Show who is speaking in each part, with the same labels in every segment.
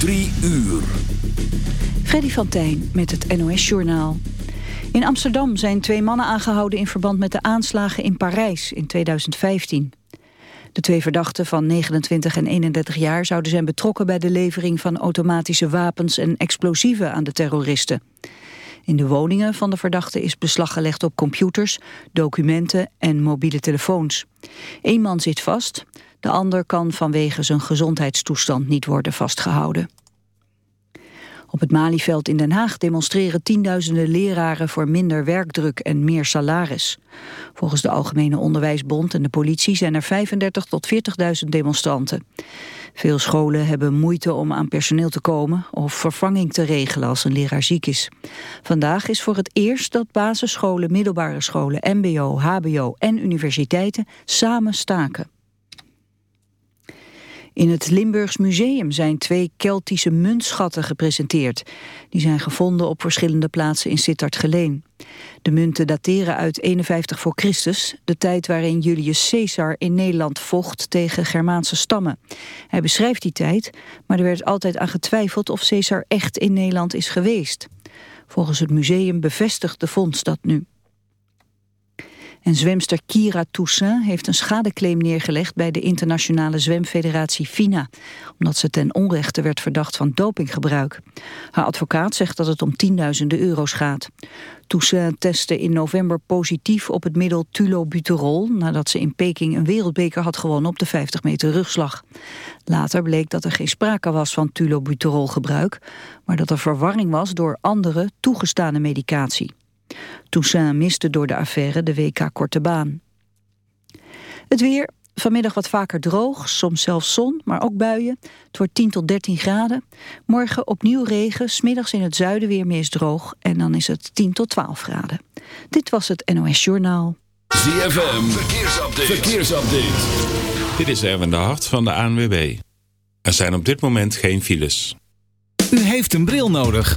Speaker 1: Drie uur.
Speaker 2: Freddy van Tijn met het NOS-journaal. In Amsterdam zijn twee mannen aangehouden in verband met de aanslagen in Parijs in 2015. De twee verdachten van 29 en 31 jaar zouden zijn betrokken bij de levering van automatische wapens en explosieven aan de terroristen. In de woningen van de verdachten is beslag gelegd op computers, documenten en mobiele telefoons. Eén man zit vast, de ander kan vanwege zijn gezondheidstoestand niet worden vastgehouden. Op het Malieveld in Den Haag demonstreren tienduizenden leraren voor minder werkdruk en meer salaris. Volgens de Algemene Onderwijsbond en de politie zijn er 35 tot 40.000 demonstranten. Veel scholen hebben moeite om aan personeel te komen of vervanging te regelen als een leraar ziek is. Vandaag is voor het eerst dat basisscholen, middelbare scholen, mbo, hbo en universiteiten samen staken. In het Limburgs Museum zijn twee Keltische muntschatten gepresenteerd. Die zijn gevonden op verschillende plaatsen in Sittard-Geleen. De munten dateren uit 51 voor Christus, de tijd waarin Julius Caesar in Nederland vocht tegen Germaanse stammen. Hij beschrijft die tijd, maar er werd altijd aan getwijfeld of Caesar echt in Nederland is geweest. Volgens het museum bevestigt de vondst dat nu. En zwemster Kira Toussaint heeft een schadeclaim neergelegd bij de internationale zwemfederatie FINA, omdat ze ten onrechte werd verdacht van dopinggebruik. Haar advocaat zegt dat het om tienduizenden euro's gaat. Toussaint testte in november positief op het middel tulobuterol... nadat ze in Peking een wereldbeker had gewonnen op de 50 meter rugslag. Later bleek dat er geen sprake was van tulobuterolgebruik... maar dat er verwarring was door andere toegestane medicatie. Toussaint miste door de affaire de WK Korte Baan. Het weer, vanmiddag wat vaker droog, soms zelfs zon, maar ook buien. Het wordt 10 tot 13 graden. Morgen opnieuw regen, smiddags in het zuiden weer meest droog... en dan is het 10 tot 12 graden. Dit was het NOS Journaal.
Speaker 1: ZFM, verkeersupdate. verkeersupdate.
Speaker 3: Dit is Erwin de Hart van de ANWB. Er zijn op dit moment geen files.
Speaker 4: U heeft een bril nodig.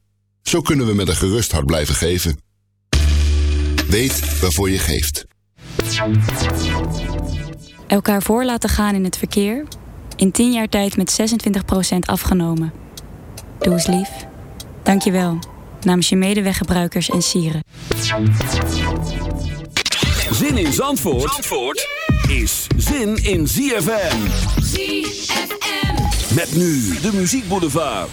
Speaker 5: Zo kunnen we met een gerust hart blijven geven. Weet waarvoor je geeft.
Speaker 6: Elkaar voor laten gaan in het verkeer. In 10 jaar tijd met 26% afgenomen. Doe eens lief. Dank je wel. Namens je medeweggebruikers en sieren.
Speaker 1: Zin in Zandvoort, Zandvoort is zin in ZFM. ZFM. Met nu de muziekboulevard.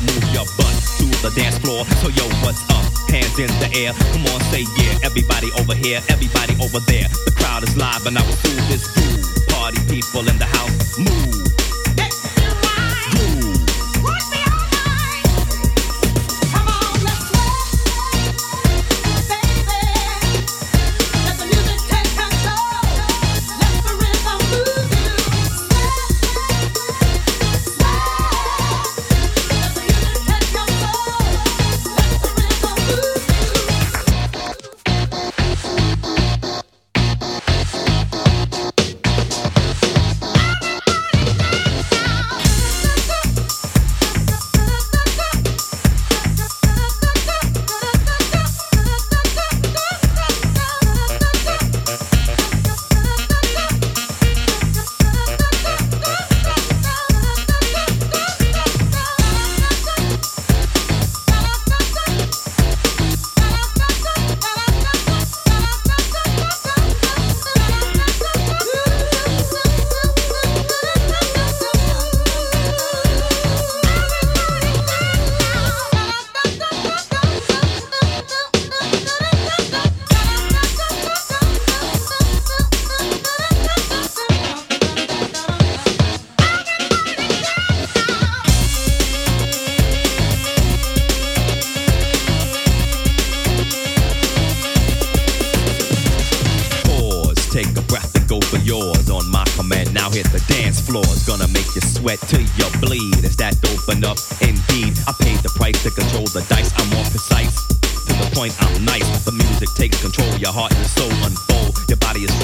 Speaker 7: to
Speaker 8: move your butt to the dance floor. So yo, what's up? Hands in the air. Come on, say yeah. Everybody over here, everybody over there. The crowd is live and I will do this groove. Party people in the house, move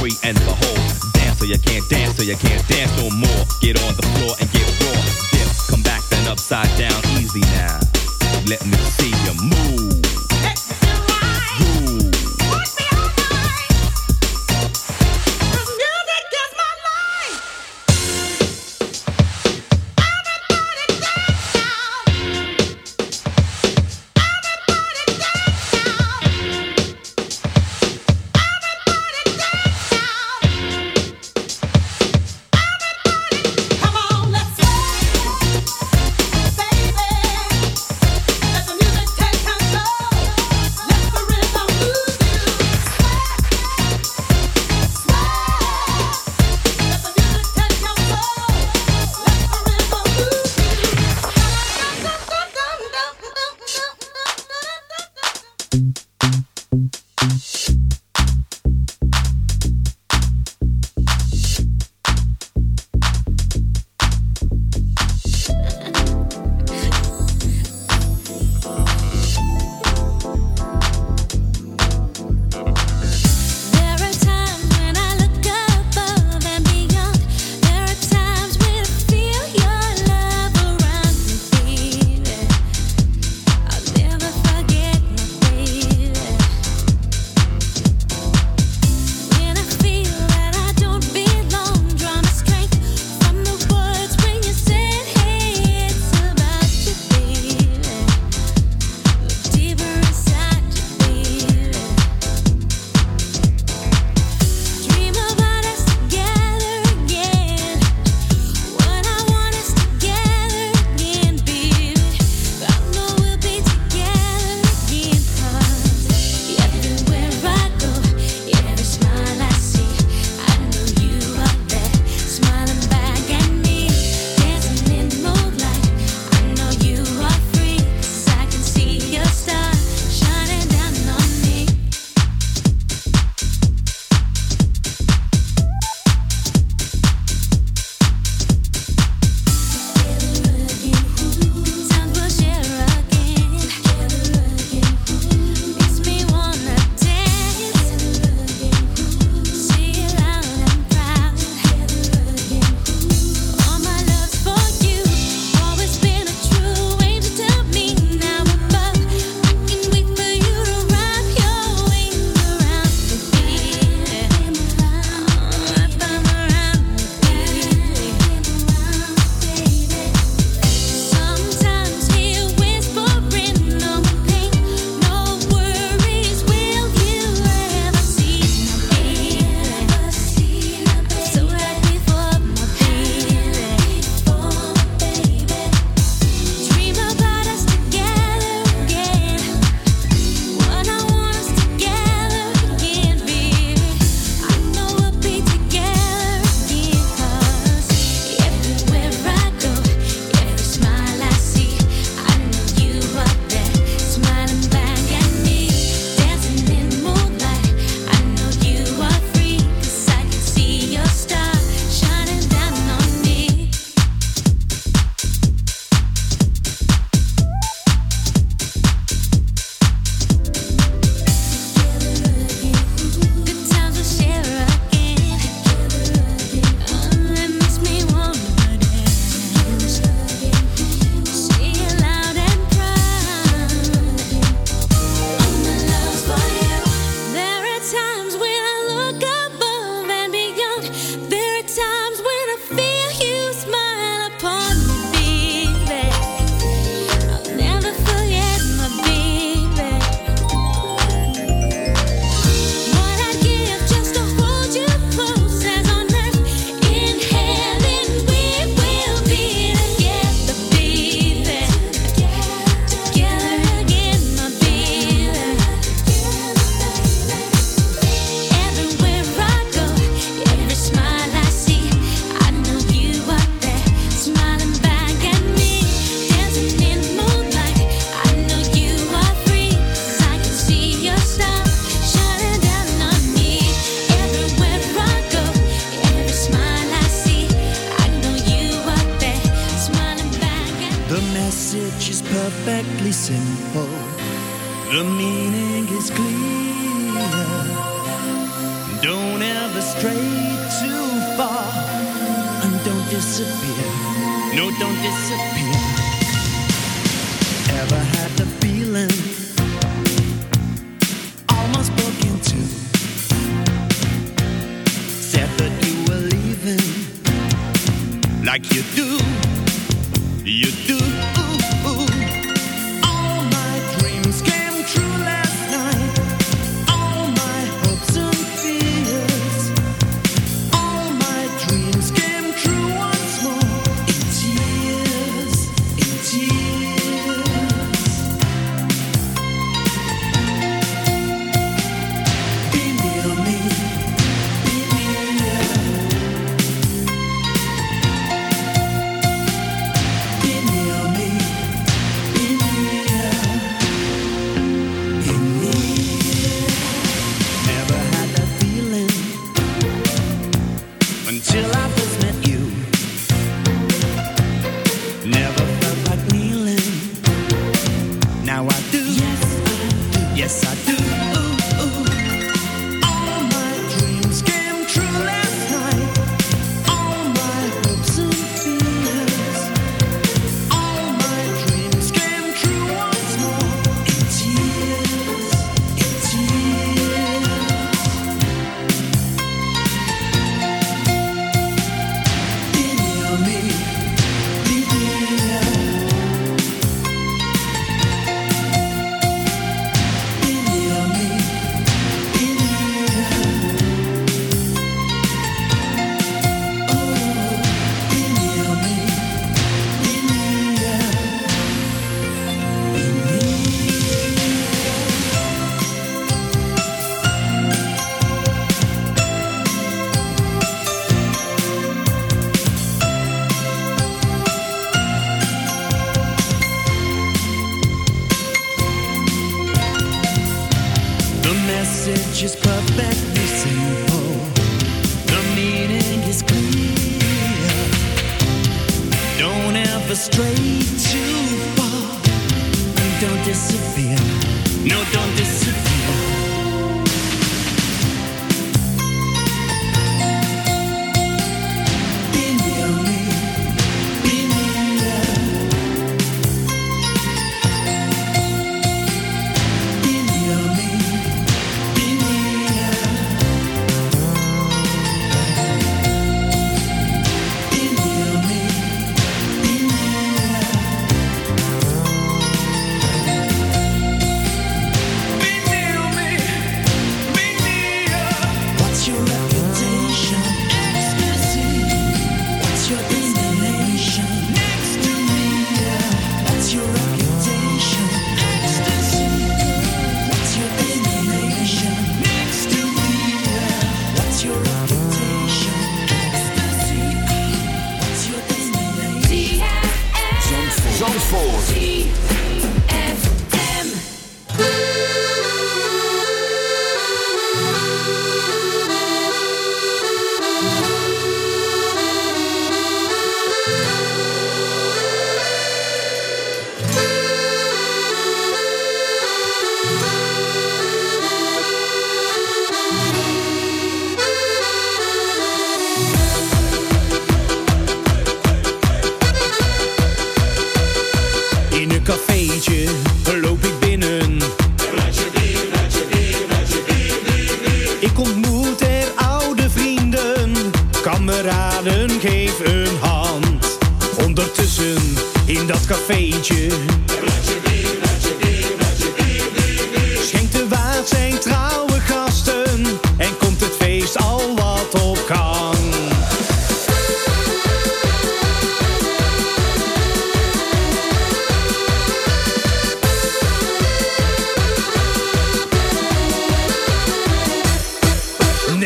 Speaker 9: free and behold. Dance or you can't dance or you can't dance no more. Get on the floor and get raw. Dip, come back then upside down, easy now. Let me see you move.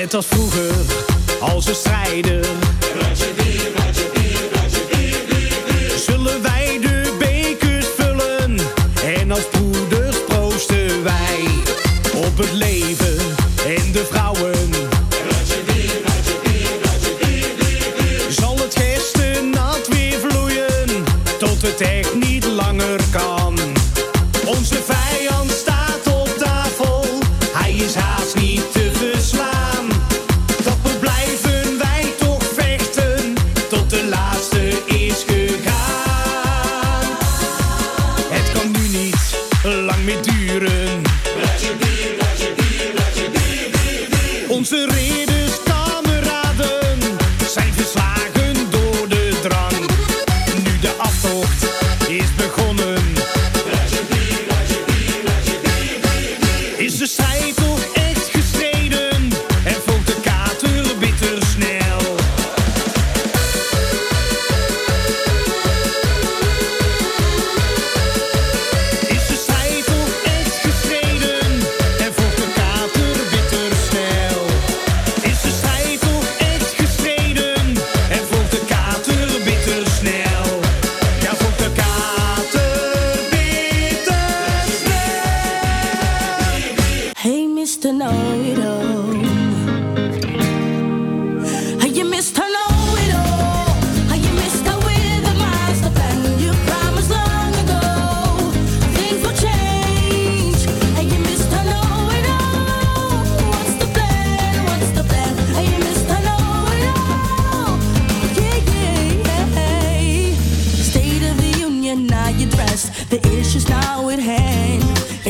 Speaker 9: Net als vroeger, als we strijden.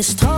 Speaker 10: This time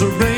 Speaker 11: was a
Speaker 1: rain.